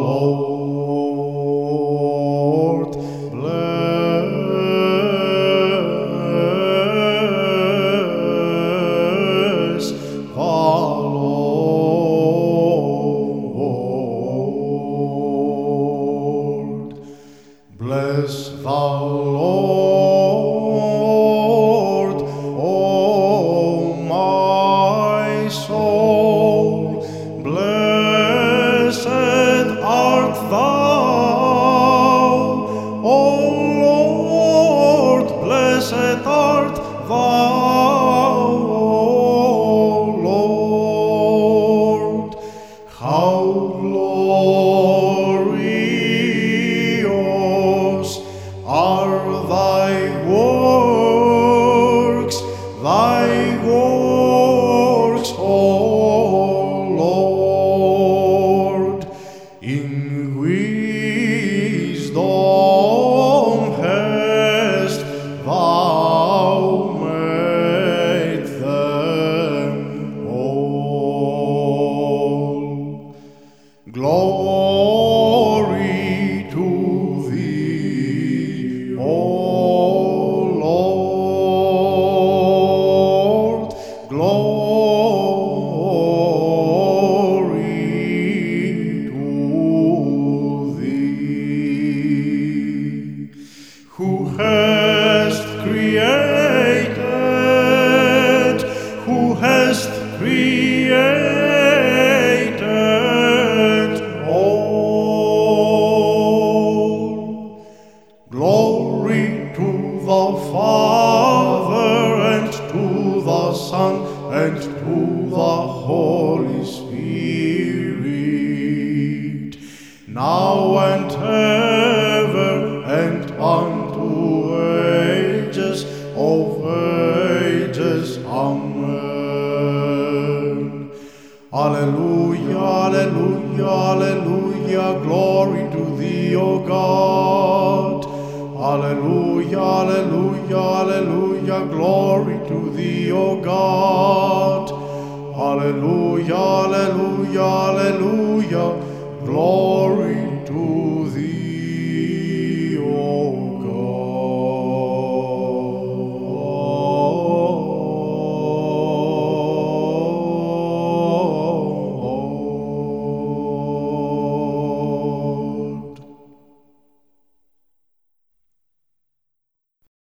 Lord. Bless the Lord. Bless the Lord. Glory Glory to the Father and to the Son and to the Holy Spirit, now and ever and unto ages of ages. Amen. Alleluia, alleluia, alleluia, glory to thee, O God. Hallelujah, hallelujah, hallelujah, glory to thee, O God. Hallelujah, hallelujah, hallelujah, glory to thee.